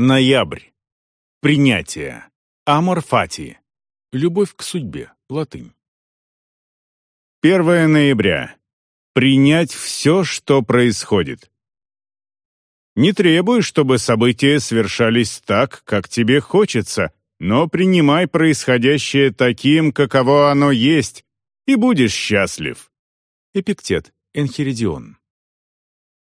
Ноябрь. Принятие. Амор фати. Любовь к судьбе. Латынь. 1 ноября. Принять все, что происходит. Не требуй, чтобы события свершались так, как тебе хочется, но принимай происходящее таким, каково оно есть, и будешь счастлив. Эпиктет, Энхиридион.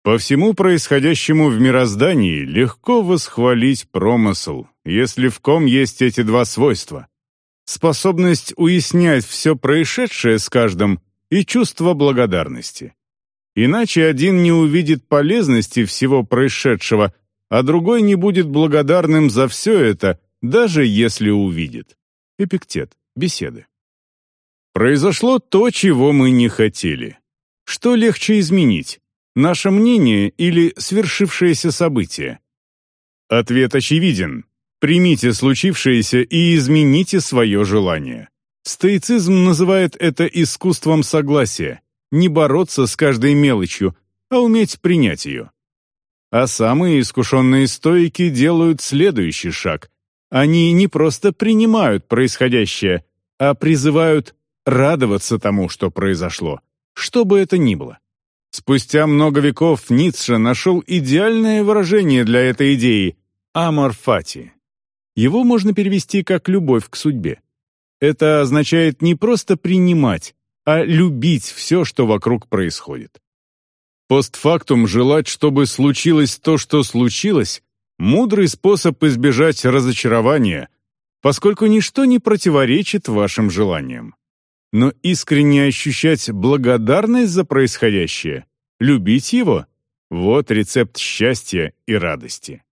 По всему происходящему в мироздании легко восхвалить промысл, если в ком есть эти два свойства. Способность уяснять все происшедшее с каждым и чувство благодарности. Иначе один не увидит полезности всего происшедшего, а другой не будет благодарным за все это, даже если увидит. Эпиктет. Беседы. Произошло то, чего мы не хотели. Что легче изменить? Наше мнение или свершившееся событие? Ответ очевиден. Примите случившееся и измените свое желание. Стоицизм называет это искусством согласия, не бороться с каждой мелочью, а уметь принять ее. А самые искушенные стоики делают следующий шаг. Они не просто принимают происходящее, а призывают радоваться тому, что произошло, что бы это ни было. Спустя много веков Ницше нашел идеальное выражение для этой идеи – «амор фати». Его можно перевести как «любовь к судьбе». Это означает не просто принимать, а любить все, что вокруг происходит. Постфактум желать, чтобы случилось то, что случилось – мудрый способ избежать разочарования, поскольку ничто не противоречит вашим желаниям но искренне ощущать благодарность за происходящее, любить его — вот рецепт счастья и радости.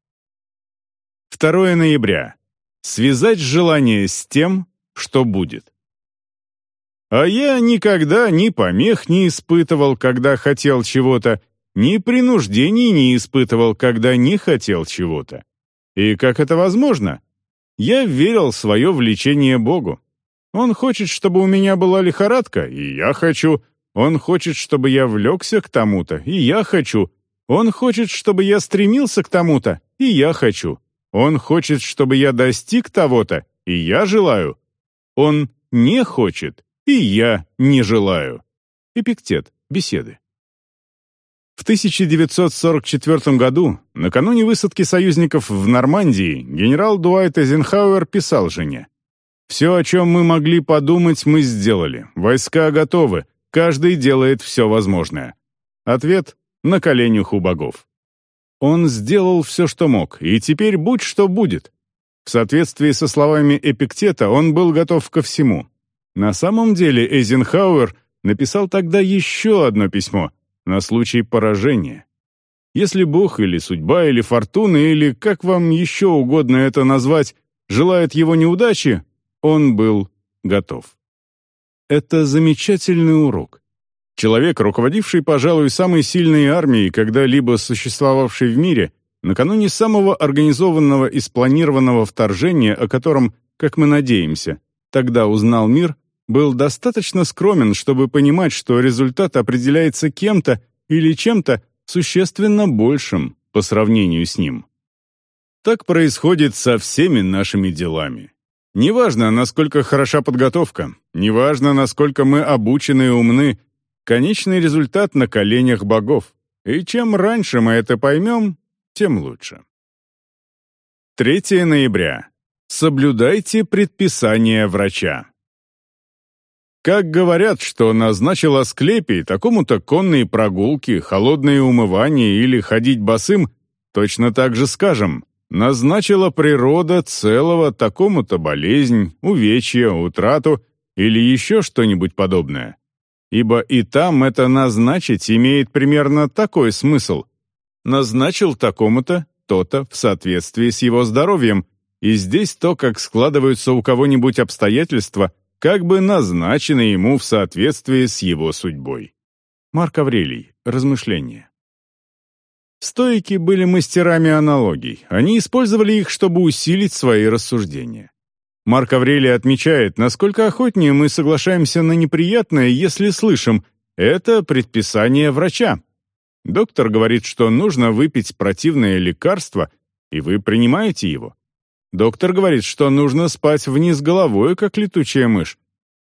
2 ноября. Связать желание с тем, что будет. А я никогда ни помех не испытывал, когда хотел чего-то, ни принуждений не испытывал, когда не хотел чего-то. И как это возможно? Я верил в свое влечение Богу. Он хочет, чтобы у меня была лихорадка, и я хочу. Он хочет, чтобы я влекся к тому-то, и я хочу. Он хочет, чтобы я стремился к тому-то, и я хочу. Он хочет, чтобы я достиг того-то, и я желаю. Он не хочет, и я не желаю. Эпиктет. Беседы. В 1944 году, накануне высадки союзников в Нормандии, генерал Дуайт Эйзенхауэр писал жене все, о чем мы могли подумать, мы сделали. Войска готовы. Каждый делает все возможное. Ответ — на коленях у богов. Он сделал все, что мог, и теперь будь что будет. В соответствии со словами Эпиктета он был готов ко всему. На самом деле Эйзенхауэр написал тогда еще одно письмо на случай поражения. Если Бог или судьба или фортуна или как вам еще угодно это назвать, желает его неудачи, он был готов. Это замечательный урок. Человек, руководивший, пожалуй, самой сильной армией, когда-либо существовавшей в мире, накануне самого организованного и спланированного вторжения, о котором, как мы надеемся, тогда узнал мир, был достаточно скромен, чтобы понимать, что результат определяется кем-то или чем-то существенно большим по сравнению с ним. Так происходит со всеми нашими делами. Неважно, насколько хороша подготовка, неважно, насколько мы обучены и умны, конечный результат на коленях богов. И чем раньше мы это поймем, тем лучше. 3 ноября. Соблюдайте предписания врача. Как говорят, что назначил Асклепий такому-то конные прогулки, холодные умывания или ходить босым, точно так же скажем, назначила природа целого такому-то болезнь, увечья, утрату или еще что-нибудь подобное. Ибо и там это назначить имеет примерно такой смысл. Назначил такому-то, то-то в соответствии с его здоровьем, и здесь то, как складываются у кого-нибудь обстоятельства, как бы назначены ему в соответствии с его судьбой. Марк Аврелий. Размышления. Стоики были мастерами аналогий. Они использовали их, чтобы усилить свои рассуждения. Марк Аврелий отмечает, насколько охотнее мы соглашаемся на неприятное, если слышим «это предписание врача». Доктор говорит, что нужно выпить противное лекарство, и вы принимаете его. Доктор говорит, что нужно спать вниз головой, как летучая мышь.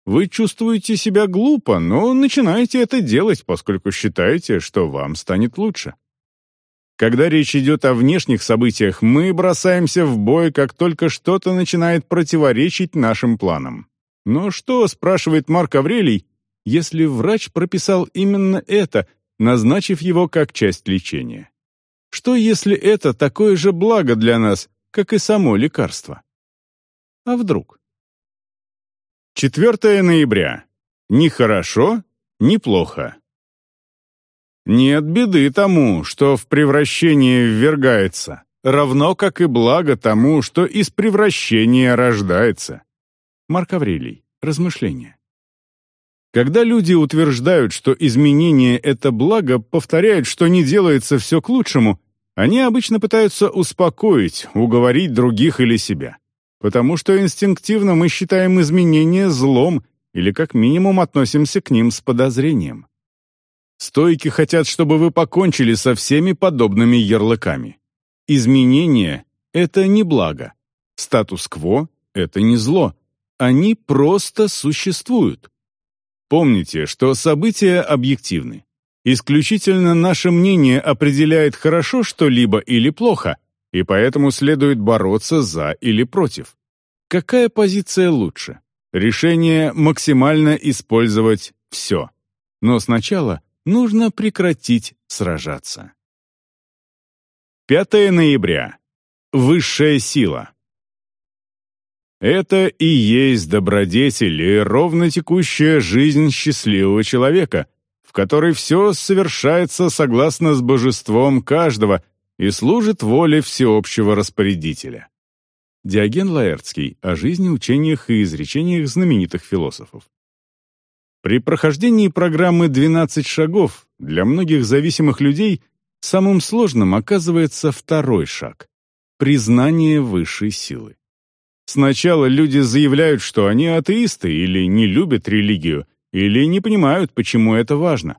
Вы чувствуете себя глупо, но начинаете это делать, поскольку считаете, что вам станет лучше. Когда речь идет о внешних событиях, мы бросаемся в бой, как только что-то начинает противоречить нашим планам. Но что, спрашивает Марк Аврелий, если врач прописал именно это, назначив его как часть лечения? Что, если это такое же благо для нас, как и само лекарство? А вдруг? 4 ноября. Ни хорошо, ни плохо. Нет беды тому, что в превращение ввергается, равно как и благо тому, что из превращения рождается. Марк Аврелий. Размышления. Когда люди утверждают, что изменение — это благо, повторяют, что не делается все к лучшему, они обычно пытаются успокоить, уговорить других или себя. Потому что инстинктивно мы считаем изменения злом или как минимум относимся к ним с подозрением. Стойки хотят, чтобы вы покончили со всеми подобными ярлыками. Изменения — это не благо. Статус-кво — это не зло. Они просто существуют. Помните, что события объективны. Исключительно наше мнение определяет хорошо что-либо или плохо, и поэтому следует бороться за или против. Какая позиция лучше? Решение максимально использовать все. Но сначала нужно прекратить сражаться. 5 ноября. Высшая сила. Это и есть добродетель и ровно текущая жизнь счастливого человека, в которой все совершается согласно с божеством каждого и служит воле всеобщего распорядителя. Диоген Лаэртский о жизни, учениях и изречениях знаменитых философов. При прохождении программы «12 шагов» для многих зависимых людей самым сложным оказывается второй шаг — признание высшей силы. Сначала люди заявляют, что они атеисты или не любят религию, или не понимают, почему это важно.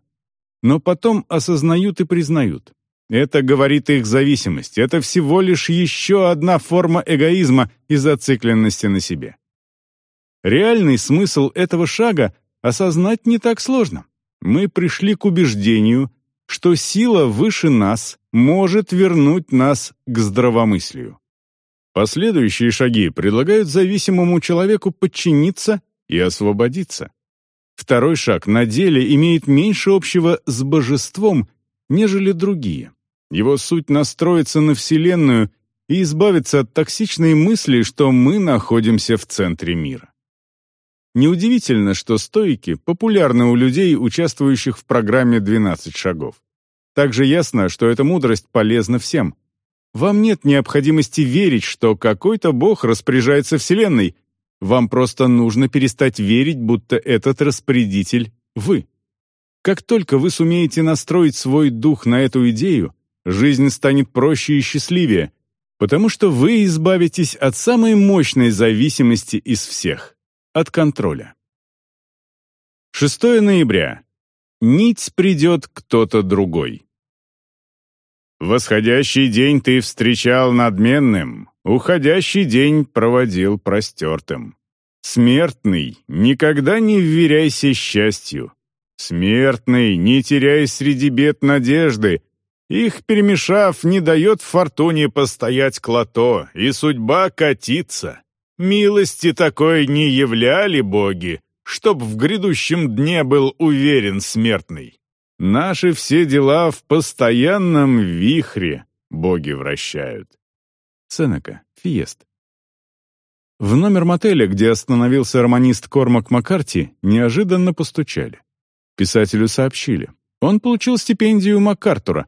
Но потом осознают и признают. Это говорит их зависимость, это всего лишь еще одна форма эгоизма и зацикленности на себе. Реальный смысл этого шага осознать не так сложно. Мы пришли к убеждению, что сила выше нас может вернуть нас к здравомыслию. Последующие шаги предлагают зависимому человеку подчиниться и освободиться. Второй шаг на деле имеет меньше общего с божеством, нежели другие. Его суть настроиться на Вселенную и избавиться от токсичной мысли, что мы находимся в центре мира. Неудивительно, что стойки популярны у людей, участвующих в программе «12 шагов». Также ясно, что эта мудрость полезна всем. Вам нет необходимости верить, что какой-то бог распоряжается Вселенной. Вам просто нужно перестать верить, будто этот распорядитель — вы. Как только вы сумеете настроить свой дух на эту идею, жизнь станет проще и счастливее, потому что вы избавитесь от самой мощной зависимости из всех от контроля. 6 ноября. Нить придет кто-то другой. Восходящий день ты встречал надменным, уходящий день проводил простертым. Смертный, никогда не вверяйся счастью. Смертный, не теряй среди бед надежды. Их перемешав, не дает фортуне постоять клото, и судьба катится. Милости такой не являли боги, чтоб в грядущем дне был уверен смертный. Наши все дела в постоянном вихре боги вращают. Сенека, Фиест. В номер мотеля, где остановился романист Кормак Маккарти, неожиданно постучали. Писателю сообщили. Он получил стипендию МакАртура.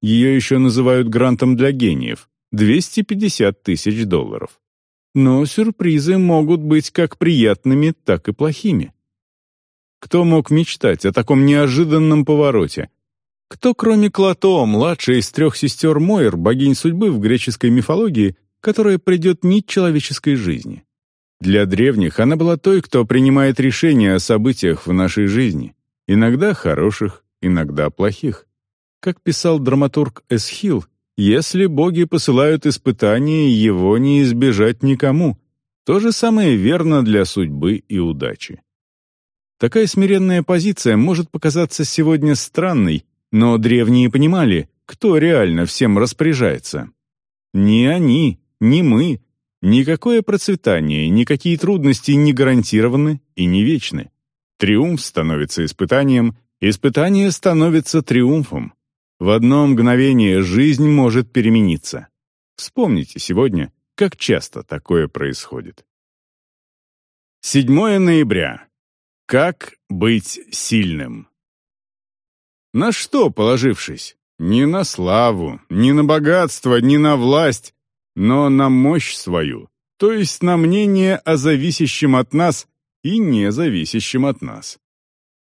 Ее еще называют грантом для гениев. 250 тысяч долларов. Но сюрпризы могут быть как приятными, так и плохими. Кто мог мечтать о таком неожиданном повороте? Кто, кроме Клото, младшая из трех сестер Мойр, богинь судьбы в греческой мифологии, которая придет нить человеческой жизни? Для древних она была той, кто принимает решения о событиях в нашей жизни, иногда хороших, иногда плохих. Как писал драматург Эсхил, Если боги посылают испытания, его не избежать никому. То же самое верно для судьбы и удачи. Такая смиренная позиция может показаться сегодня странной, но древние понимали, кто реально всем распоряжается. Не они, не мы. Никакое процветание, никакие трудности не гарантированы и не вечны. Триумф становится испытанием, испытание становится триумфом. В одно мгновение жизнь может перемениться. Вспомните сегодня, как часто такое происходит. 7 ноября. Как быть сильным? На что положившись? Не на славу, не на богатство, не на власть, но на мощь свою, то есть на мнение о зависящем от нас и независящем от нас.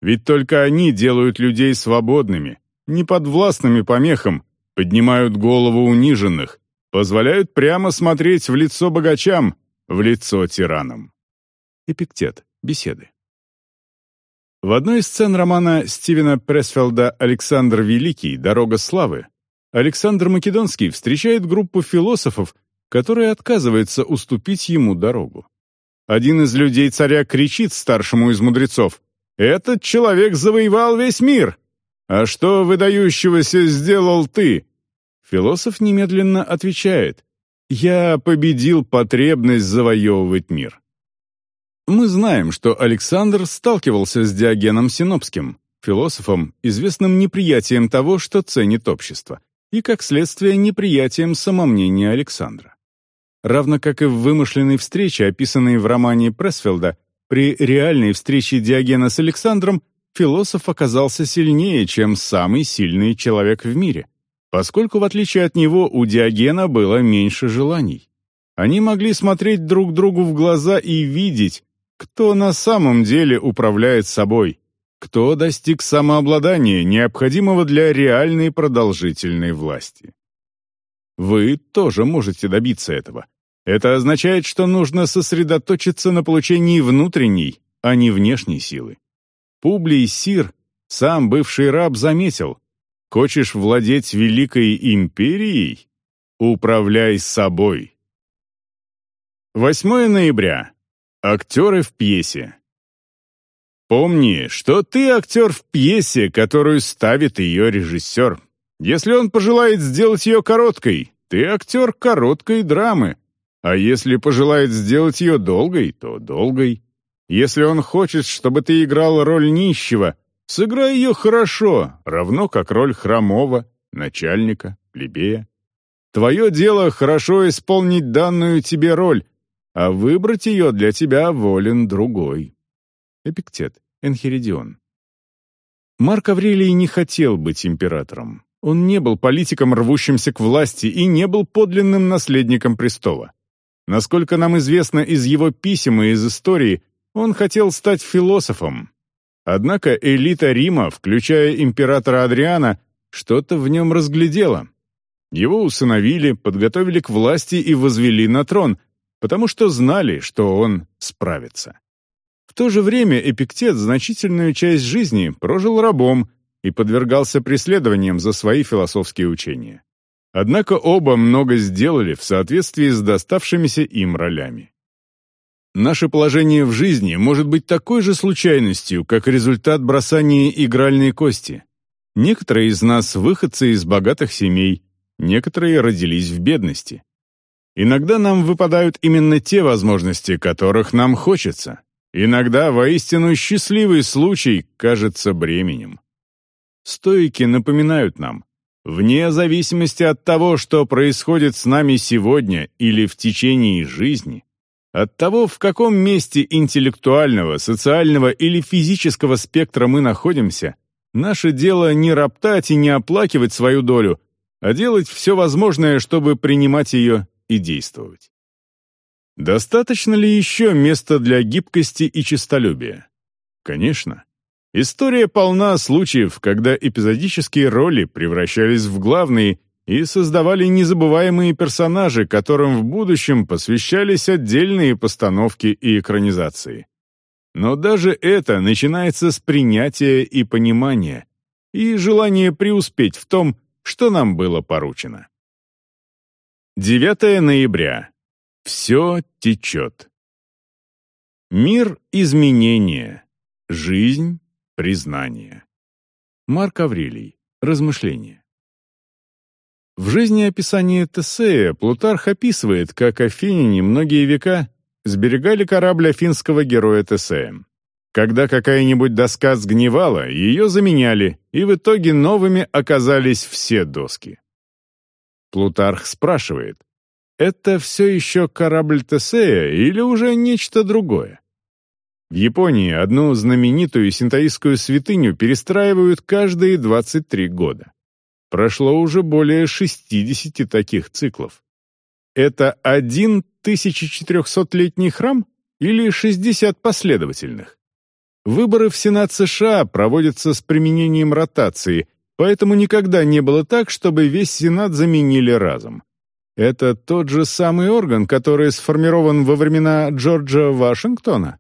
Ведь только они делают людей свободными, неподвластными помехам, поднимают голову униженных, позволяют прямо смотреть в лицо богачам, в лицо тиранам. Эпиктет. Беседы. В одной из сцен романа Стивена Пресфелда «Александр Великий. Дорога славы» Александр Македонский встречает группу философов, которая отказывается уступить ему дорогу. Один из людей царя кричит старшему из мудрецов «Этот человек завоевал весь мир! «А что выдающегося сделал ты?» Философ немедленно отвечает «Я победил потребность завоевывать мир». Мы знаем, что Александр сталкивался с Диогеном Синопским, философом, известным неприятием того, что ценит общество, и, как следствие, неприятием самомнения Александра. Равно как и в вымышленной встрече, описанной в романе Пресфилда, при реальной встрече Диогена с Александром философ оказался сильнее, чем самый сильный человек в мире, поскольку, в отличие от него, у Диогена было меньше желаний. Они могли смотреть друг другу в глаза и видеть, кто на самом деле управляет собой, кто достиг самообладания, необходимого для реальной продолжительной власти. Вы тоже можете добиться этого. Это означает, что нужно сосредоточиться на получении внутренней, а не внешней силы. Публий Сир, сам бывший раб, заметил, «Хочешь владеть великой империей? Управляй собой». 8 ноября. Актеры в пьесе. Помни, что ты актер в пьесе, которую ставит ее режиссер. Если он пожелает сделать ее короткой, ты актер короткой драмы. А если пожелает сделать ее долгой, то долгой. Если он хочет, чтобы ты играл роль нищего, сыграй ее хорошо, равно как роль хромого, начальника, плебея. Твое дело хорошо исполнить данную тебе роль, а выбрать ее для тебя волен другой. Эпиктет, Энхиридион. Марк Аврелий не хотел быть императором. Он не был политиком, рвущимся к власти, и не был подлинным наследником престола. Насколько нам известно из его писем и из истории, он хотел стать философом. Однако элита Рима, включая императора Адриана, что-то в нем разглядела. Его усыновили, подготовили к власти и возвели на трон, потому что знали, что он справится. В то же время Эпиктет значительную часть жизни прожил рабом и подвергался преследованиям за свои философские учения. Однако оба много сделали в соответствии с доставшимися им ролями. Наше положение в жизни может быть такой же случайностью, как результат бросания игральной кости. Некоторые из нас выходцы из богатых семей, некоторые родились в бедности. Иногда нам выпадают именно те возможности, которых нам хочется. Иногда воистину счастливый случай кажется бременем. Стоики напоминают нам, вне зависимости от того, что происходит с нами сегодня или в течение жизни, от того, в каком месте интеллектуального, социального или физического спектра мы находимся, наше дело не роптать и не оплакивать свою долю, а делать все возможное, чтобы принимать ее и действовать. Достаточно ли еще места для гибкости и честолюбия? Конечно. История полна случаев, когда эпизодические роли превращались в главные и создавали незабываемые персонажи, которым в будущем посвящались отдельные постановки и экранизации. Но даже это начинается с принятия и понимания, и желания преуспеть в том, что нам было поручено. 9 ноября. Все течет. Мир — изменения. Жизнь — признание. Марк Аврелий. Размышления. В жизни описания Тесея Плутарх описывает, как афиняне многие века сберегали корабль афинского героя Тесея. Когда какая-нибудь доска сгнивала, ее заменяли, и в итоге новыми оказались все доски. Плутарх спрашивает, это все еще корабль Тесея или уже нечто другое? В Японии одну знаменитую синтоистскую святыню перестраивают каждые 23 года. Прошло уже более 60 таких циклов. Это один 1400-летний храм или 60 последовательных? Выборы в Сенат США проводятся с применением ротации, поэтому никогда не было так, чтобы весь Сенат заменили разом. Это тот же самый орган, который сформирован во времена Джорджа Вашингтона?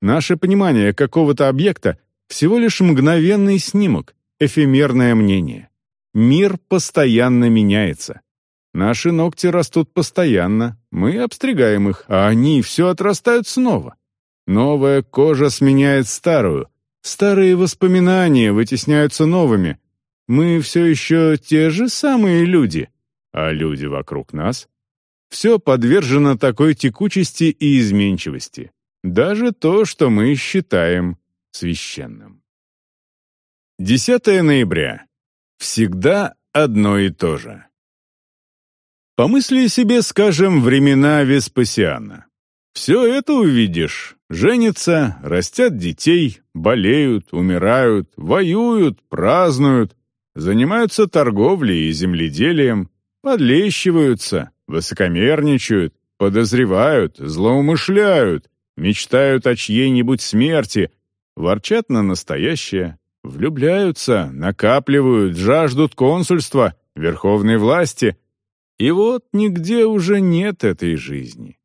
Наше понимание какого-то объекта — всего лишь мгновенный снимок, эфемерное мнение. Мир постоянно меняется. Наши ногти растут постоянно, мы обстригаем их, а они все отрастают снова. Новая кожа сменяет старую, старые воспоминания вытесняются новыми. Мы все еще те же самые люди, а люди вокруг нас? Все подвержено такой текучести и изменчивости. Даже то, что мы считаем священным. 10 ноября. Всегда одно и то же. Помысли себе, скажем, времена Веспасиана. Все это увидишь. Женятся, растят детей, болеют, умирают, воюют, празднуют, занимаются торговлей и земледелием, Подлещиваются, высокомерничают, подозревают, злоумышляют, мечтают о чьей-нибудь смерти, ворчат на настоящее, влюбляются, накапливают, жаждут консульства, верховной власти. И вот нигде уже нет этой жизни.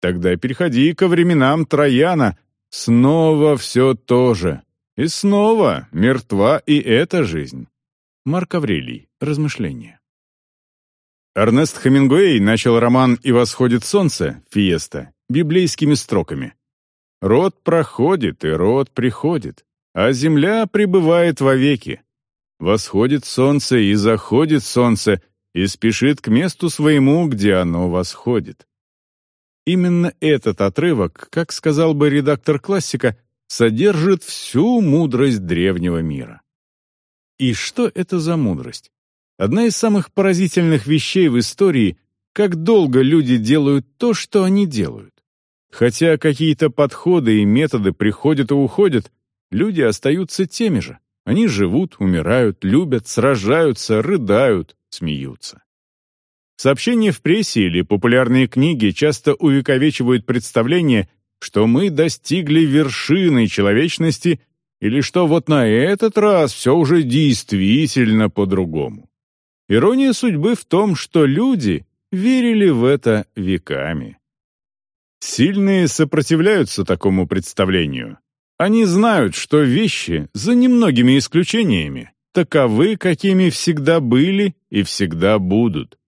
Тогда переходи ко временам Трояна, снова все то же. И снова мертва и эта жизнь. Марк Аврелий. Размышления. Эрнест Хемингуэй начал роман «И восходит солнце» «Фиеста» библейскими строками. «Род проходит, и род приходит, а земля пребывает вовеки. Восходит солнце, и заходит солнце, и спешит к месту своему, где оно восходит». Именно этот отрывок, как сказал бы редактор классика, содержит всю мудрость древнего мира. И что это за мудрость? Одна из самых поразительных вещей в истории — как долго люди делают то, что они делают. Хотя какие-то подходы и методы приходят и уходят, люди остаются теми же. Они живут, умирают, любят, сражаются, рыдают, смеются. Сообщения в прессе или популярные книги часто увековечивают представление, что мы достигли вершины человечности или что вот на этот раз все уже действительно по-другому. Ирония судьбы в том, что люди верили в это веками. Сильные сопротивляются такому представлению. Они знают, что вещи, за немногими исключениями, таковы, какими всегда были и всегда будут.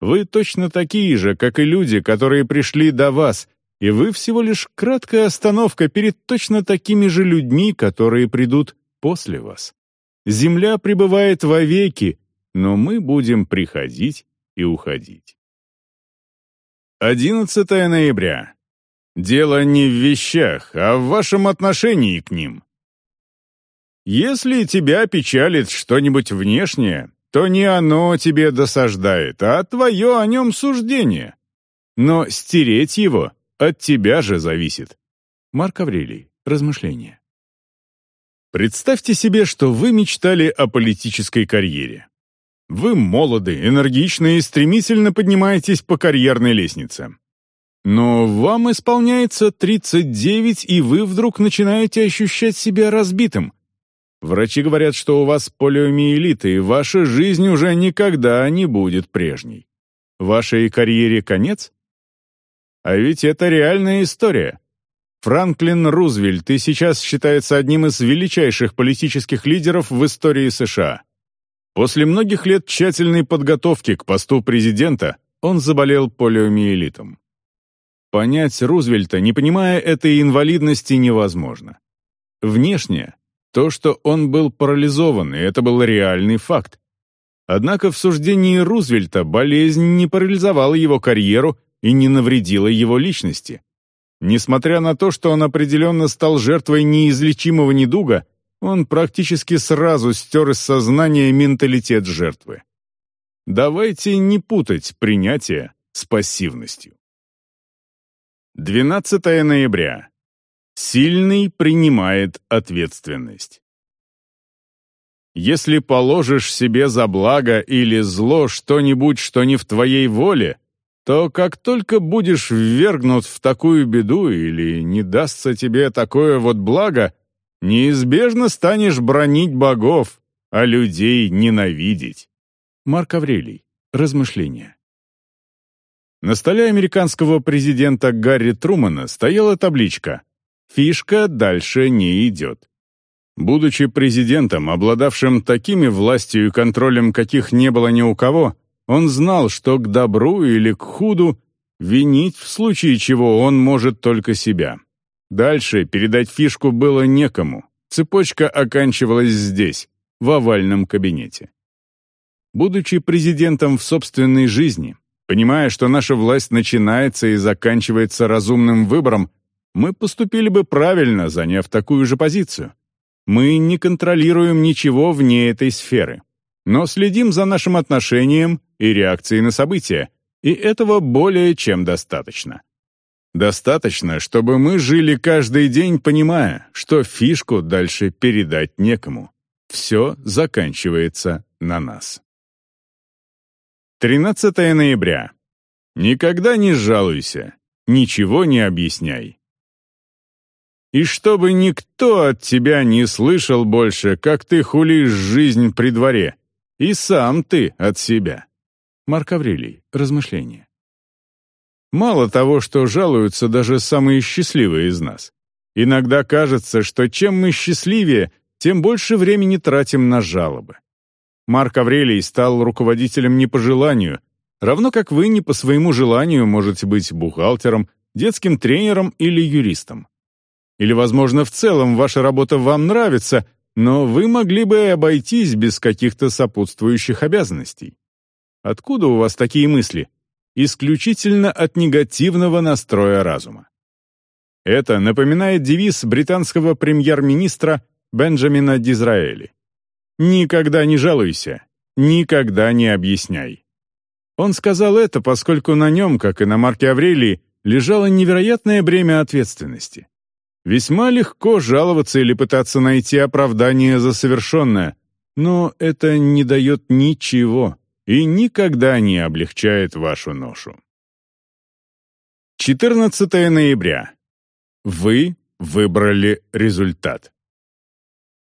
Вы точно такие же, как и люди, которые пришли до вас, и вы всего лишь краткая остановка перед точно такими же людьми, которые придут после вас. Земля пребывает вовеки, но мы будем приходить и уходить. 11 ноября. Дело не в вещах, а в вашем отношении к ним. Если тебя печалит что-нибудь внешнее, то не оно тебе досаждает, а твое о нем суждение. Но стереть его от тебя же зависит. Марк Аврелий. Размышления. Представьте себе, что вы мечтали о политической карьере. Вы молоды, энергичны и стремительно поднимаетесь по карьерной лестнице. Но вам исполняется 39, и вы вдруг начинаете ощущать себя разбитым. Врачи говорят, что у вас полиомиелит, и ваша жизнь уже никогда не будет прежней. Вашей карьере конец? А ведь это реальная история. Франклин Рузвельт и сейчас считается одним из величайших политических лидеров в истории США. После многих лет тщательной подготовки к посту президента он заболел полиомиелитом. Понять Рузвельта, не понимая этой инвалидности, невозможно. Внешне, то, что он был парализован, и это был реальный факт. Однако в суждении Рузвельта болезнь не парализовала его карьеру и не навредила его личности. Несмотря на то, что он определенно стал жертвой неизлечимого недуга, он практически сразу стер из сознания менталитет жертвы. Давайте не путать принятие с пассивностью. 12 ноября. Сильный принимает ответственность. Если положишь себе за благо или зло что-нибудь, что не в твоей воле, то как только будешь ввергнут в такую беду или не дастся тебе такое вот благо, неизбежно станешь бронить богов, а людей ненавидеть. Марк Аврелий. Размышления. На столе американского президента Гарри Трумана стояла табличка «Фишка дальше не идет». Будучи президентом, обладавшим такими властью и контролем, каких не было ни у кого, он знал, что к добру или к худу винить в случае чего он может только себя. Дальше передать фишку было некому. Цепочка оканчивалась здесь, в овальном кабинете. Будучи президентом в собственной жизни, Понимая, что наша власть начинается и заканчивается разумным выбором, мы поступили бы правильно, заняв такую же позицию. Мы не контролируем ничего вне этой сферы, но следим за нашим отношением и реакцией на события, и этого более чем достаточно. Достаточно, чтобы мы жили каждый день, понимая, что фишку дальше передать некому. Все заканчивается на нас. 13 ноября. Никогда не жалуйся, ничего не объясняй. И чтобы никто от тебя не слышал больше, как ты хулишь жизнь при дворе, и сам ты от себя. Марк Аврелий. Размышления. Мало того, что жалуются даже самые счастливые из нас. Иногда кажется, что чем мы счастливее, тем больше времени тратим на жалобы. Марк Аврелий стал руководителем не по желанию, равно как вы не по своему желанию можете быть бухгалтером, детским тренером или юристом. Или, возможно, в целом ваша работа вам нравится, но вы могли бы обойтись без каких-то сопутствующих обязанностей. Откуда у вас такие мысли? Исключительно от негативного настроя разума. Это напоминает девиз британского премьер-министра Бенджамина Дизраэли. Никогда не жалуйся, никогда не объясняй. Он сказал это, поскольку на нем, как и на Марке Аврелии, лежало невероятное бремя ответственности. Весьма легко жаловаться или пытаться найти оправдание за совершенное, но это не дает ничего и никогда не облегчает вашу ношу. 14 ноября. Вы выбрали результат.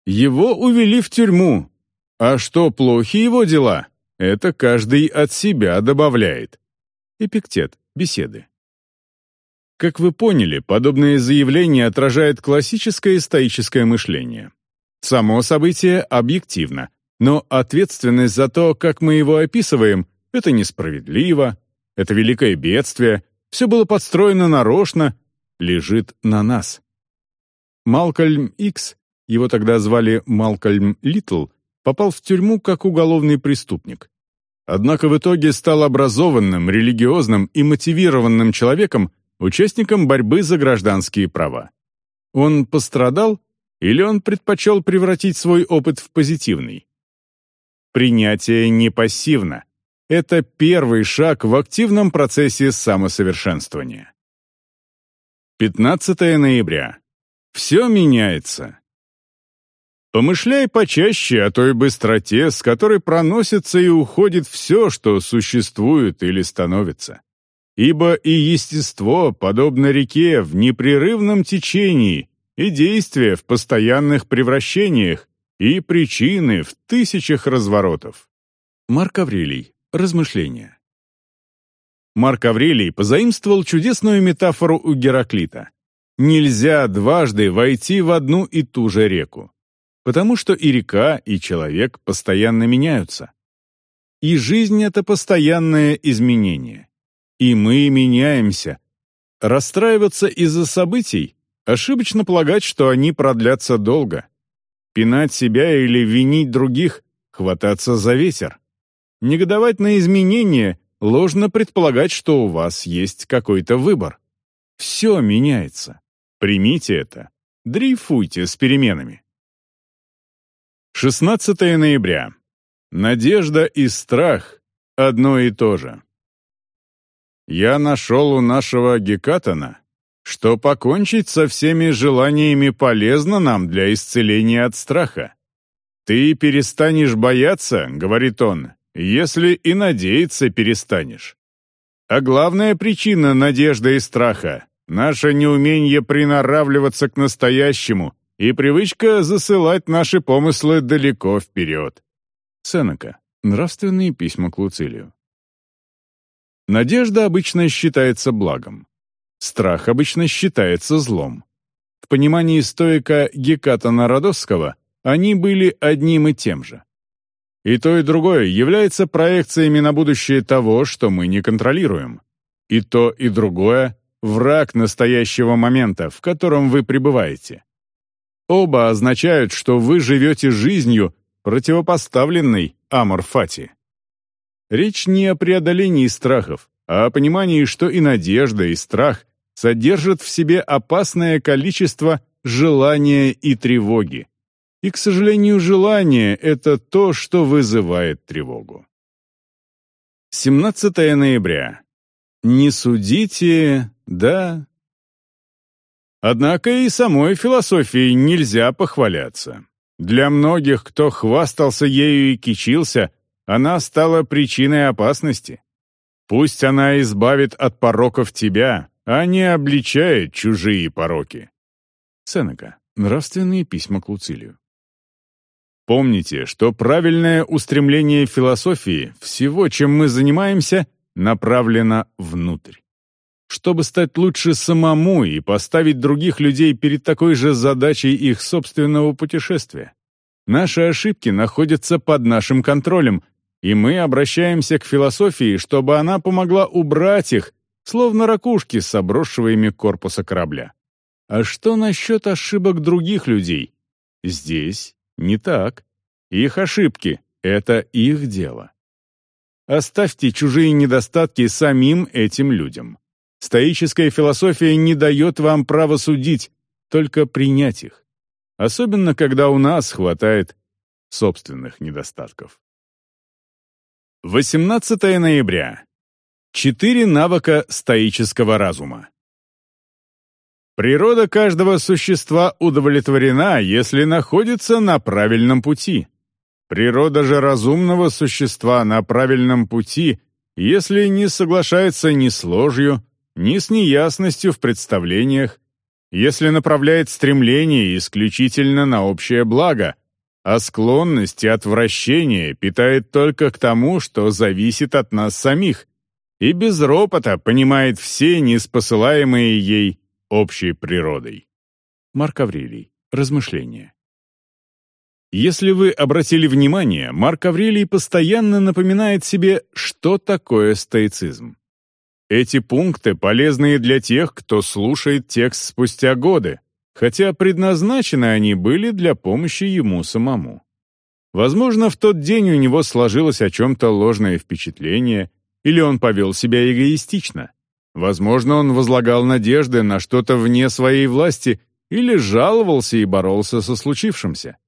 Его увели в тюрьму. А что плохи его дела, это каждый от себя добавляет. Эпиктет. Беседы. Как вы поняли, подобное заявление отражает классическое стоическое мышление. Само событие объективно, но ответственность за то, как мы его описываем, это несправедливо, это великое бедствие, все было подстроено нарочно, лежит на нас. Малкольм Икс его тогда звали Малкольм Литл, попал в тюрьму как уголовный преступник. Однако в итоге стал образованным, религиозным и мотивированным человеком, участником борьбы за гражданские права. Он пострадал или он предпочел превратить свой опыт в позитивный? Принятие не пассивно. Это первый шаг в активном процессе самосовершенствования. 15 ноября. Все меняется. Помышляй почаще о той быстроте, с которой проносится и уходит все, что существует или становится. Ибо и естество, подобно реке, в непрерывном течении, и действия в постоянных превращениях, и причины в тысячах разворотов. Марк Аврелий. Размышления. Марк Аврелий позаимствовал чудесную метафору у Гераклита. Нельзя дважды войти в одну и ту же реку потому что и река, и человек постоянно меняются. И жизнь — это постоянное изменение. И мы меняемся. Расстраиваться из-за событий — ошибочно полагать, что они продлятся долго. Пинать себя или винить других — хвататься за ветер. Негодовать на изменения — ложно предполагать, что у вас есть какой-то выбор. Все меняется. Примите это. Дрейфуйте с переменами. 16 ноября. Надежда и страх — одно и то же. Я нашел у нашего Гекатона, что покончить со всеми желаниями полезно нам для исцеления от страха. «Ты перестанешь бояться, — говорит он, — если и надеяться перестанешь. А главная причина надежды и страха — наше неумение приноравливаться к настоящему и привычка засылать наши помыслы далеко вперед. Сенека. Нравственные письма к Луцилию. Надежда обычно считается благом. Страх обычно считается злом. В понимании стоика Гекатона Родосского они были одним и тем же. И то, и другое является проекциями на будущее того, что мы не контролируем. И то, и другое — враг настоящего момента, в котором вы пребываете. Оба означают, что вы живете жизнью, противопоставленной Аморфати. Речь не о преодолении страхов, а о понимании, что и надежда, и страх содержат в себе опасное количество желания и тревоги. И, к сожалению, желание — это то, что вызывает тревогу. 17 ноября. Не судите, да. Однако и самой философией нельзя похваляться. Для многих, кто хвастался ею и кичился, она стала причиной опасности. Пусть она избавит от пороков тебя, а не обличает чужие пороки. Сенека. Нравственные письма к Луцилию. Помните, что правильное устремление философии, всего, чем мы занимаемся, направлено внутрь. Чтобы стать лучше самому и поставить других людей перед такой же задачей их собственного путешествия. Наши ошибки находятся под нашим контролем, и мы обращаемся к философии, чтобы она помогла убрать их, словно ракушки с обросшего корпуса корабля. А что насчет ошибок других людей? Здесь не так. Их ошибки — это их дело. Оставьте чужие недостатки самим этим людям. Стоическая философия не дает вам права судить, только принять их. Особенно, когда у нас хватает собственных недостатков. 18 ноября. Четыре навыка стоического разума. Природа каждого существа удовлетворена, если находится на правильном пути. Природа же разумного существа на правильном пути, если не соглашается ни с ложью, ни с неясностью в представлениях, если направляет стремление исключительно на общее благо, а склонность и отвращение питает только к тому, что зависит от нас самих, и без ропота понимает все неспосылаемые ей общей природой. Марк Аврелий. Размышления. Если вы обратили внимание, Марк Аврелий постоянно напоминает себе, что такое стоицизм. Эти пункты полезны для тех, кто слушает текст спустя годы, хотя предназначены они были для помощи ему самому. Возможно, в тот день у него сложилось о чем-то ложное впечатление, или он повел себя эгоистично. Возможно, он возлагал надежды на что-то вне своей власти или жаловался и боролся со случившимся.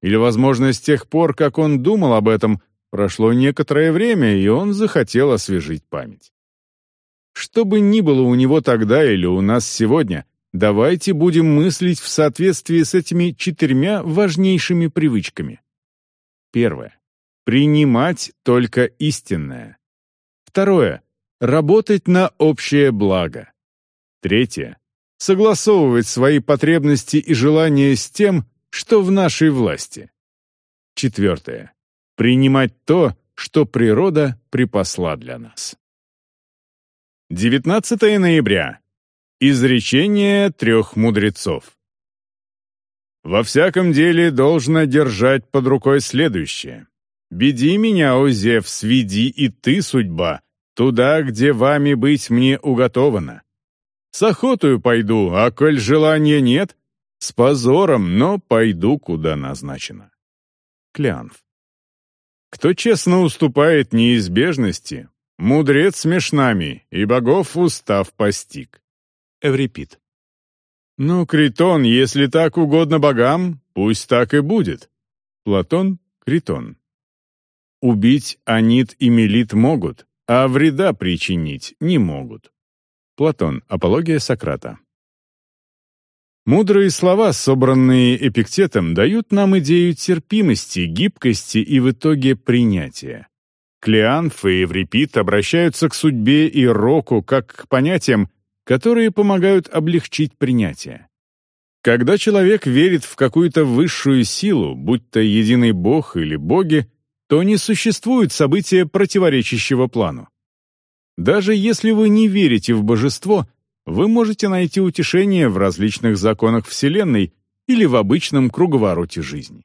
Или, возможно, с тех пор, как он думал об этом, прошло некоторое время, и он захотел освежить память. Что бы ни было у него тогда или у нас сегодня, давайте будем мыслить в соответствии с этими четырьмя важнейшими привычками. Первое. Принимать только истинное. Второе работать на общее благо. Третье. Согласовывать свои потребности и желания с тем, что в нашей власти. Четвертое. Принимать то, что природа припасла для нас. 19 ноября. Изречение трех мудрецов. Во всяком деле должно держать под рукой следующее. Веди меня, о Зевс, веди и ты, судьба, туда, где вами быть мне уготовано. С охотою пойду, а коль желания нет, с позором, но пойду, куда назначено. Клянв. Кто честно уступает неизбежности, мудрец меж нами, и богов устав постиг. Эврипид. Ну, Критон, если так угодно богам, пусть так и будет. Платон, Критон. Убить Анит и Мелит могут, а вреда причинить не могут. Платон, Апология Сократа. Мудрые слова, собранные Эпиктетом, дают нам идею терпимости, гибкости и в итоге принятия. Клеанф и Еврипид обращаются к судьбе и року как к понятиям, которые помогают облегчить принятие. Когда человек верит в какую-то высшую силу, будь то единый бог или боги, то не существует события, противоречащего плану. Даже если вы не верите в божество, вы можете найти утешение в различных законах Вселенной или в обычном круговороте жизни.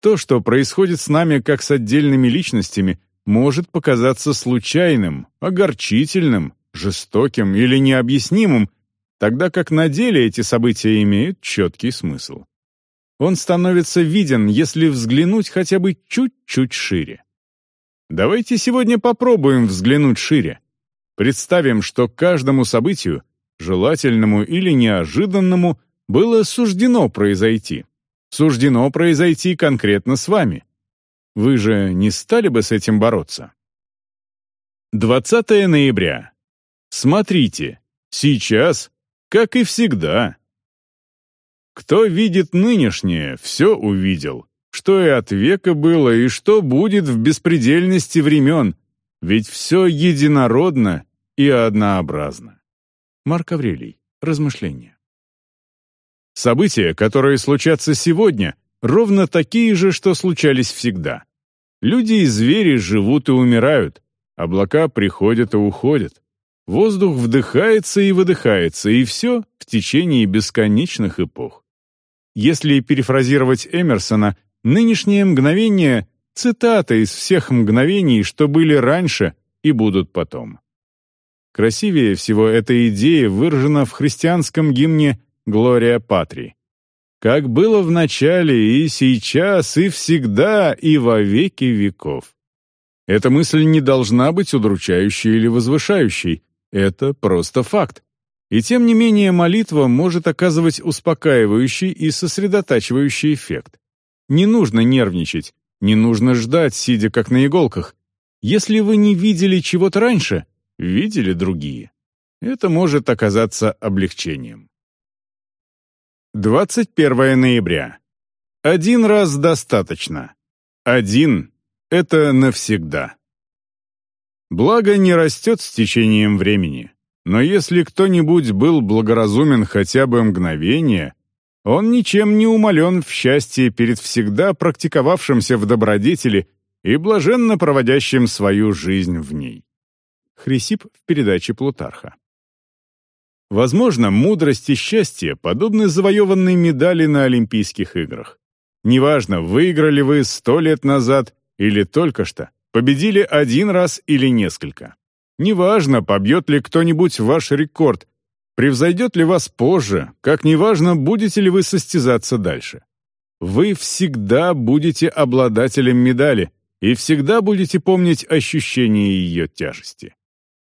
То, что происходит с нами как с отдельными личностями, может показаться случайным, огорчительным, жестоким или необъяснимым, тогда как на деле эти события имеют четкий смысл он становится виден, если взглянуть хотя бы чуть-чуть шире. Давайте сегодня попробуем взглянуть шире. Представим, что каждому событию, желательному или неожиданному, было суждено произойти. Суждено произойти конкретно с вами. Вы же не стали бы с этим бороться? 20 ноября. Смотрите, сейчас, как и всегда, кто видит нынешнее, все увидел, что и от века было, и что будет в беспредельности времен, ведь все единородно и однообразно. Марк Аврелий. Размышления. События, которые случатся сегодня, ровно такие же, что случались всегда. Люди и звери живут и умирают, облака приходят и уходят. Воздух вдыхается и выдыхается, и все в течение бесконечных эпох. Если перефразировать Эмерсона, нынешнее мгновение — цитата из всех мгновений, что были раньше и будут потом. Красивее всего эта идея выражена в христианском гимне «Глория Патри». Как было в начале и сейчас, и всегда, и во веки веков. Эта мысль не должна быть удручающей или возвышающей. Это просто факт. И тем не менее молитва может оказывать успокаивающий и сосредотачивающий эффект. Не нужно нервничать, не нужно ждать, сидя как на иголках. Если вы не видели чего-то раньше, видели другие. Это может оказаться облегчением. 21 ноября. Один раз достаточно. Один — это навсегда. Благо не растет с течением времени. Но если кто-нибудь был благоразумен хотя бы мгновение, он ничем не умолен в счастье перед всегда практиковавшимся в добродетели и блаженно проводящим свою жизнь в ней. Хрисип в передаче Плутарха. Возможно, мудрость и счастье подобны завоеванной медали на Олимпийских играх. Неважно, выиграли вы сто лет назад или только что, победили один раз или несколько. Неважно, побьет ли кто-нибудь ваш рекорд, превзойдет ли вас позже, как неважно, будете ли вы состязаться дальше. Вы всегда будете обладателем медали и всегда будете помнить ощущение ее тяжести.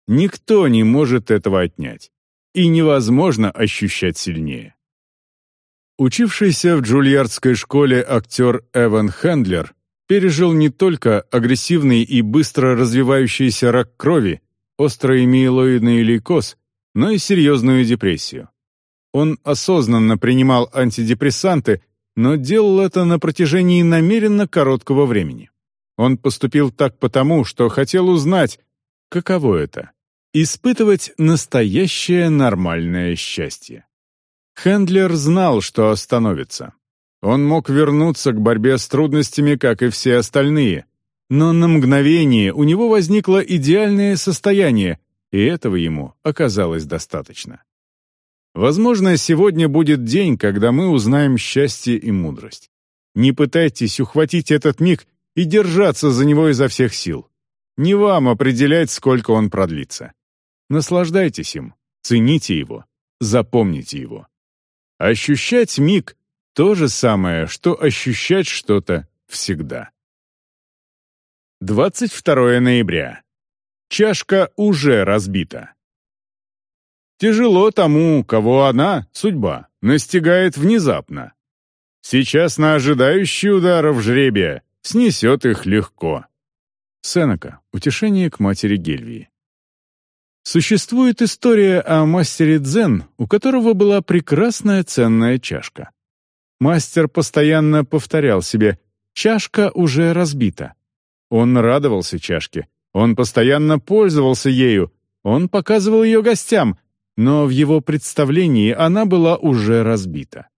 Никто не может этого отнять, и невозможно ощущать сильнее. Учившийся в Джульярдской школе актер Эван Хендлер пережил не только агрессивный и быстро развивающийся рак крови, острый миелоидный лейкоз, но и серьезную депрессию. Он осознанно принимал антидепрессанты, но делал это на протяжении намеренно короткого времени. Он поступил так потому, что хотел узнать, каково это — испытывать настоящее нормальное счастье. Хендлер знал, что остановится. Он мог вернуться к борьбе с трудностями, как и все остальные, но на мгновение у него возникло идеальное состояние, и этого ему оказалось достаточно. Возможно, сегодня будет день, когда мы узнаем счастье и мудрость. Не пытайтесь ухватить этот миг и держаться за него изо всех сил. Не вам определять, сколько он продлится. Наслаждайтесь им, цените его, запомните его. Ощущать миг — то же самое, что ощущать что-то всегда. 22 ноября. Чашка уже разбита. Тяжело тому, кого она, судьба, настигает внезапно. Сейчас на ожидающий ударов жребия снесет их легко. Сенека. Утешение к матери Гельвии. Существует история о мастере дзен, у которого была прекрасная ценная чашка. Мастер постоянно повторял себе «чашка уже разбита». Он радовался чашке, он постоянно пользовался ею, он показывал ее гостям, но в его представлении она была уже разбита.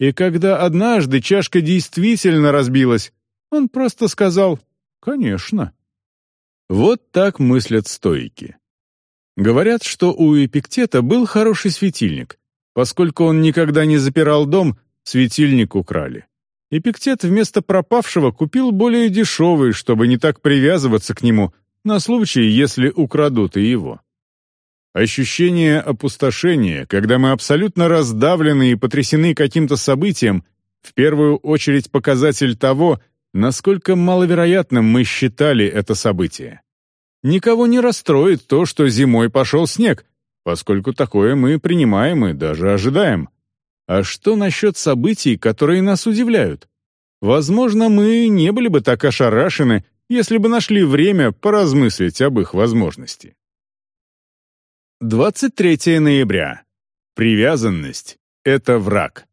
И когда однажды чашка действительно разбилась, он просто сказал «Конечно». Вот так мыслят стойки. Говорят, что у Эпиктета был хороший светильник. Поскольку он никогда не запирал дом, светильник украли. Эпиктет вместо пропавшего купил более дешевый, чтобы не так привязываться к нему, на случай, если украдут и его. Ощущение опустошения, когда мы абсолютно раздавлены и потрясены каким-то событием, в первую очередь показатель того, насколько маловероятным мы считали это событие. Никого не расстроит то, что зимой пошел снег, поскольку такое мы принимаем и даже ожидаем. А что насчет событий, которые нас удивляют? Возможно, мы не были бы так ошарашены, если бы нашли время поразмыслить об их возможности. 23 ноября. Привязанность — это враг.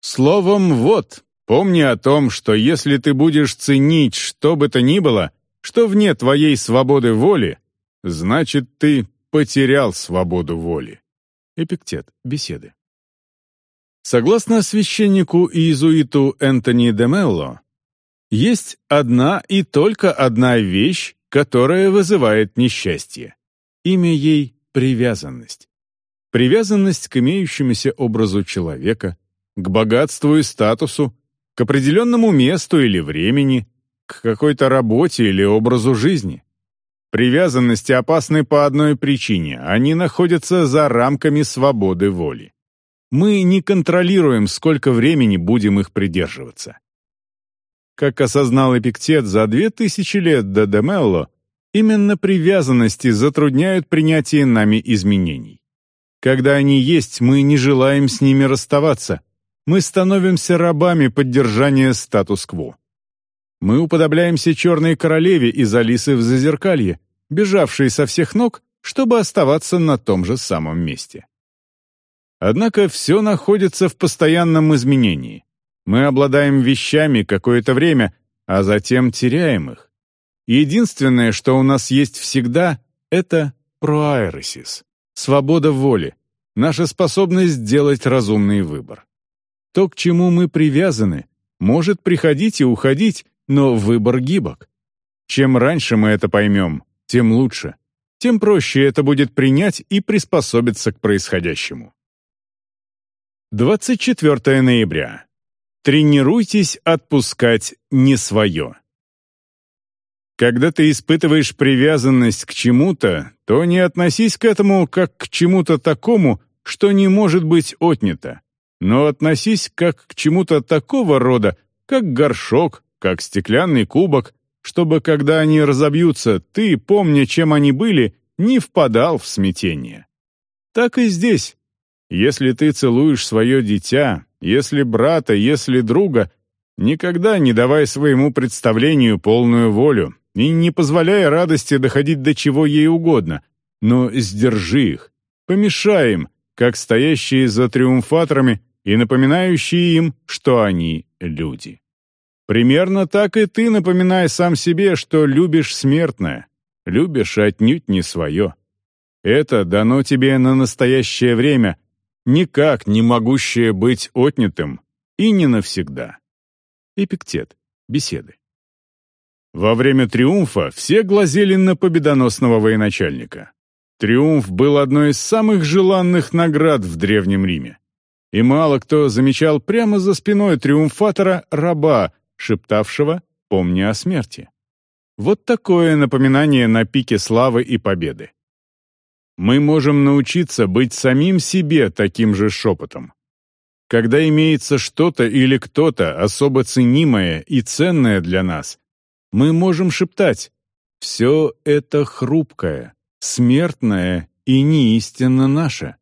Словом, вот, помни о том, что если ты будешь ценить что бы то ни было, что вне твоей свободы воли, значит, ты потерял свободу воли. Эпиктет. Беседы. Согласно священнику и иезуиту Энтони де Мелло, есть одна и только одна вещь, которая вызывает несчастье. Имя ей — привязанность. Привязанность к имеющемуся образу человека, к богатству и статусу, к определенному месту или времени, к какой-то работе или образу жизни. Привязанности опасны по одной причине — они находятся за рамками свободы воли. Мы не контролируем, сколько времени будем их придерживаться. Как осознал Эпиктет за две тысячи лет до Демелло, Именно привязанности затрудняют принятие нами изменений. Когда они есть, мы не желаем с ними расставаться. Мы становимся рабами поддержания статус-кво. Мы уподобляемся черной королеве из Алисы в Зазеркалье, бежавшей со всех ног, чтобы оставаться на том же самом месте. Однако все находится в постоянном изменении. Мы обладаем вещами какое-то время, а затем теряем их. Единственное, что у нас есть всегда, это проайресис, свобода воли, наша способность сделать разумный выбор. То, к чему мы привязаны, может приходить и уходить, но выбор гибок. Чем раньше мы это поймем, тем лучше, тем проще это будет принять и приспособиться к происходящему. 24 ноября. Тренируйтесь отпускать не свое. Когда ты испытываешь привязанность к чему-то, то не относись к этому как к чему-то такому, что не может быть отнято, но относись как к чему-то такого рода, как горшок, как стеклянный кубок, чтобы, когда они разобьются, ты, помня, чем они были, не впадал в смятение. Так и здесь. Если ты целуешь свое дитя, если брата, если друга, никогда не давай своему представлению полную волю, и не позволяя радости доходить до чего ей угодно, но сдержи их, помешай им, как стоящие за триумфаторами и напоминающие им, что они люди. Примерно так и ты напоминай сам себе, что любишь смертное, любишь отнюдь не свое. Это дано тебе на настоящее время, никак не могущее быть отнятым и не навсегда. Эпиктет. Беседы. Во время триумфа все глазели на победоносного военачальника. Триумф был одной из самых желанных наград в Древнем Риме. И мало кто замечал прямо за спиной триумфатора раба, шептавшего помни о смерти. Вот такое напоминание на пике славы и победы. Мы можем научиться быть самим себе таким же шепотом. Когда имеется что-то или кто-то особо ценимое и ценное для нас, мы можем шептать «все это хрупкое, смертное и неистинно наше».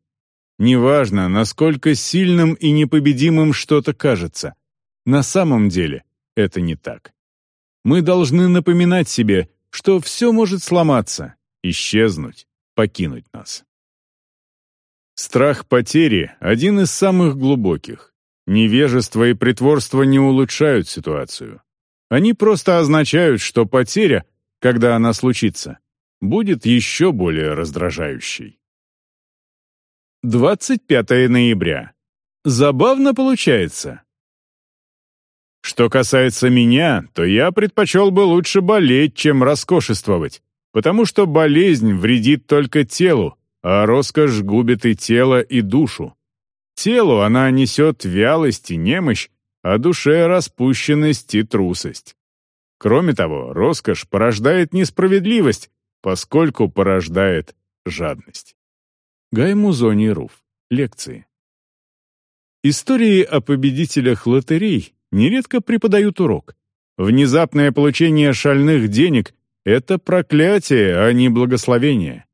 Неважно, насколько сильным и непобедимым что-то кажется, на самом деле это не так. Мы должны напоминать себе, что все может сломаться, исчезнуть, покинуть нас. Страх потери – один из самых глубоких. Невежество и притворство не улучшают ситуацию. Они просто означают, что потеря, когда она случится, будет еще более раздражающей. 25 ноября. Забавно получается. Что касается меня, то я предпочел бы лучше болеть, чем роскошествовать, потому что болезнь вредит только телу, а роскошь губит и тело, и душу. Телу она несет вялость и немощь, а душе распущенность и трусость. Кроме того, роскошь порождает несправедливость, поскольку порождает жадность. Гай Музони Руф. Лекции. Истории о победителях лотерей нередко преподают урок. Внезапное получение шальных денег — это проклятие, а не благословение.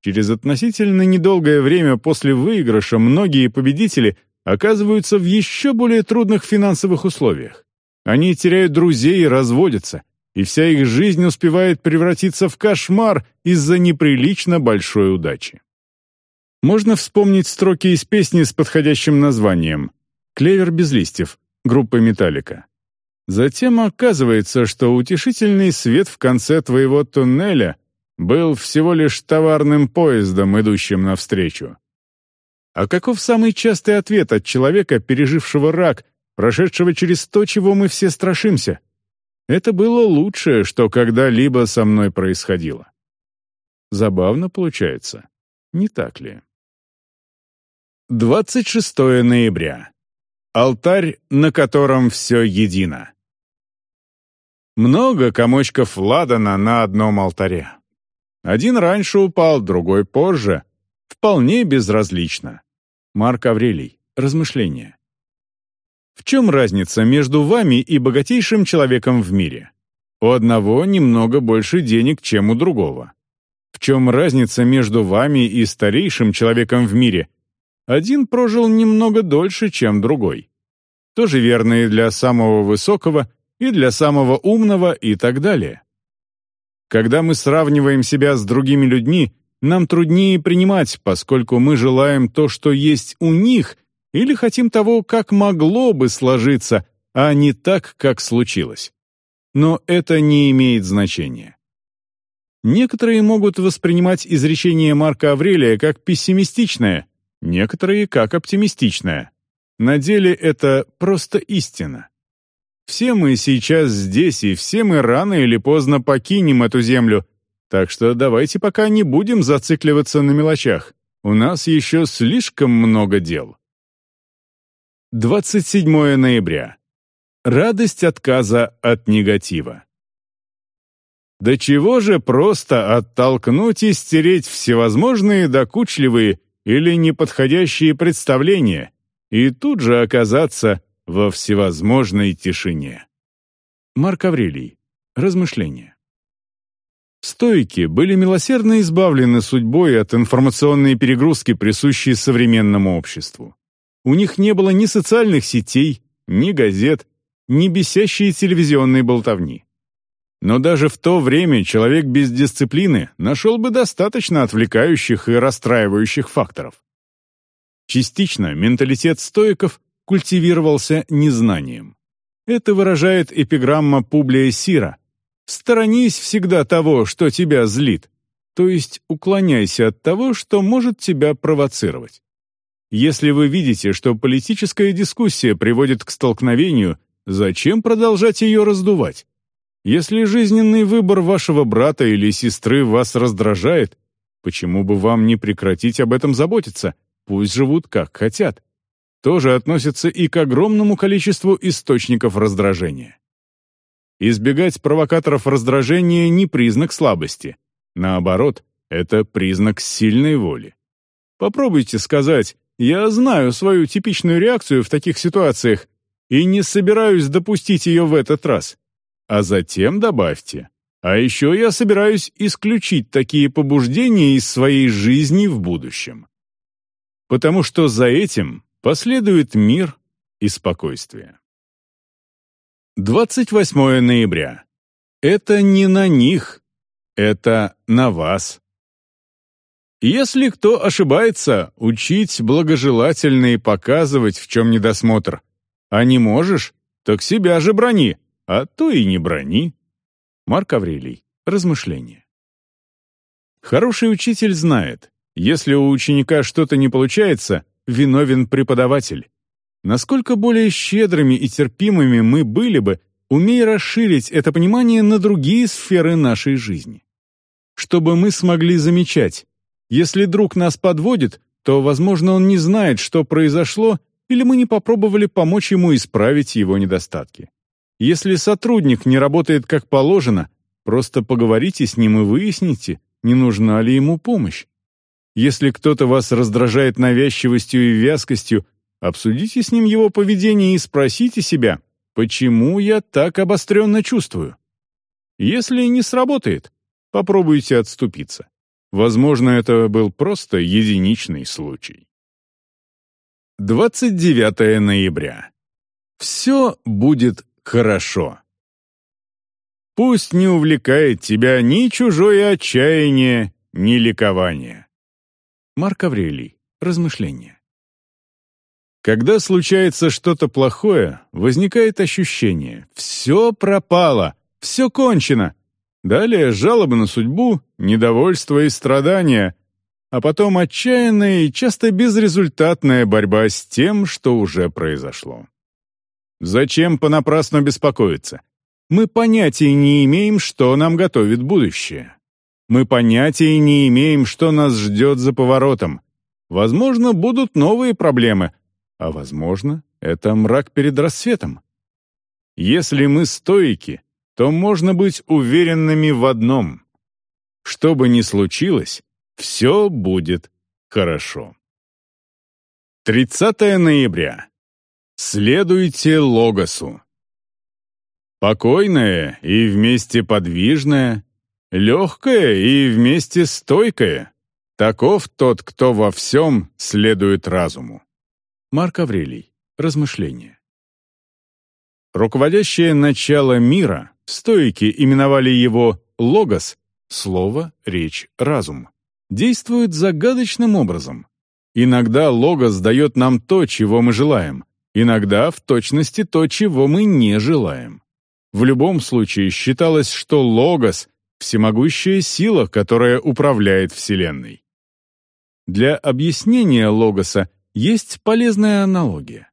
Через относительно недолгое время после выигрыша многие победители оказываются в еще более трудных финансовых условиях. Они теряют друзей и разводятся, и вся их жизнь успевает превратиться в кошмар из-за неприлично большой удачи. Можно вспомнить строки из песни с подходящим названием «Клевер без листьев» группы «Металлика». Затем оказывается, что утешительный свет в конце твоего туннеля был всего лишь товарным поездом, идущим навстречу. А каков самый частый ответ от человека, пережившего рак, прошедшего через то, чего мы все страшимся? Это было лучшее, что когда-либо со мной происходило. Забавно получается, не так ли? 26 ноября. Алтарь, на котором все едино. Много комочков ладана на одном алтаре. Один раньше упал, другой позже. Вполне безразлично. Марк Аврелий. Размышления. В чем разница между вами и богатейшим человеком в мире? У одного немного больше денег, чем у другого. В чем разница между вами и старейшим человеком в мире – один прожил немного дольше, чем другой. Тоже верно и для самого высокого, и для самого умного, и так далее. Когда мы сравниваем себя с другими людьми, нам труднее принимать, поскольку мы желаем то, что есть у них, или хотим того, как могло бы сложиться, а не так, как случилось. Но это не имеет значения. Некоторые могут воспринимать изречение Марка Аврелия как пессимистичное, некоторые как оптимистичная. На деле это просто истина. Все мы сейчас здесь, и все мы рано или поздно покинем эту землю, так что давайте пока не будем зацикливаться на мелочах. У нас еще слишком много дел. 27 ноября. Радость отказа от негатива. Да чего же просто оттолкнуть и стереть всевозможные докучливые или неподходящие представления и тут же оказаться во всевозможной тишине. Марк Аврелий. Размышления. Стойки были милосердно избавлены судьбой от информационной перегрузки, присущей современному обществу. У них не было ни социальных сетей, ни газет, ни бесящей телевизионной болтовни. Но даже в то время человек без дисциплины нашел бы достаточно отвлекающих и расстраивающих факторов. Частично менталитет стоиков культивировался незнанием. Это выражает эпиграмма Публия Сира «Сторонись всегда того, что тебя злит», то есть уклоняйся от того, что может тебя провоцировать. Если вы видите, что политическая дискуссия приводит к столкновению, зачем продолжать ее раздувать? Если жизненный выбор вашего брата или сестры вас раздражает, почему бы вам не прекратить об этом заботиться? Пусть живут как хотят. Тоже относится и к огромному количеству источников раздражения. Избегать провокаторов раздражения не признак слабости. Наоборот, это признак сильной воли. Попробуйте сказать «Я знаю свою типичную реакцию в таких ситуациях и не собираюсь допустить ее в этот раз». А затем добавьте «А еще я собираюсь исключить такие побуждения из своей жизни в будущем». Потому что за этим последует мир и спокойствие. 28 ноября. Это не на них, это на вас. Если кто ошибается, учить благожелательно и показывать, в чем недосмотр. А не можешь, так себя же брони, а то и не брони. Марк Аврелий. Размышления. Хороший учитель знает, если у ученика что-то не получается, виновен преподаватель. Насколько более щедрыми и терпимыми мы были бы, умея расширить это понимание на другие сферы нашей жизни. Чтобы мы смогли замечать, если друг нас подводит, то, возможно, он не знает, что произошло, или мы не попробовали помочь ему исправить его недостатки. Если сотрудник не работает как положено, просто поговорите с ним и выясните, не нужна ли ему помощь. Если кто-то вас раздражает навязчивостью и вязкостью, Обсудите с ним его поведение и спросите себя, почему я так обостренно чувствую. Если не сработает, попробуйте отступиться. Возможно, это был просто единичный случай. 29 ноября. Все будет хорошо. Пусть не увлекает тебя ни чужое отчаяние, ни ликование. Марк Аврелий. Размышления. Когда случается что-то плохое, возникает ощущение «все пропало, все кончено». Далее жалобы на судьбу, недовольство и страдания, а потом отчаянная и часто безрезультатная борьба с тем, что уже произошло. Зачем понапрасну беспокоиться? Мы понятия не имеем, что нам готовит будущее. Мы понятия не имеем, что нас ждет за поворотом. Возможно, будут новые проблемы, а, возможно, это мрак перед рассветом. Если мы стойки, то можно быть уверенными в одном. Что бы ни случилось, все будет хорошо. 30 ноября. Следуйте Логосу. Покойное и вместе подвижное, легкое и вместе стойкое. Таков тот, кто во всем следует разуму. Марк Аврелий. Размышления. Руководящее начало мира, стоики именовали его «логос», слово, речь, разум, действует загадочным образом. Иногда логос дает нам то, чего мы желаем, иногда в точности то, чего мы не желаем. В любом случае считалось, что логос — всемогущая сила, которая управляет Вселенной. Для объяснения логоса есть полезная аналогия.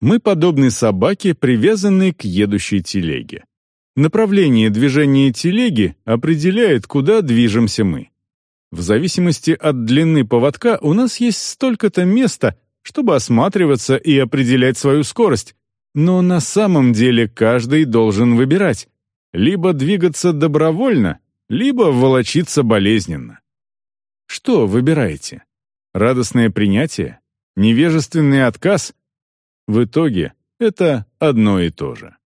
Мы подобны собаке, привязанной к едущей телеге. Направление движения телеги определяет, куда движемся мы. В зависимости от длины поводка у нас есть столько-то места, чтобы осматриваться и определять свою скорость, но на самом деле каждый должен выбирать, либо двигаться добровольно, либо волочиться болезненно. Что выбираете? Радостное принятие? невежественный отказ, в итоге это одно и то же.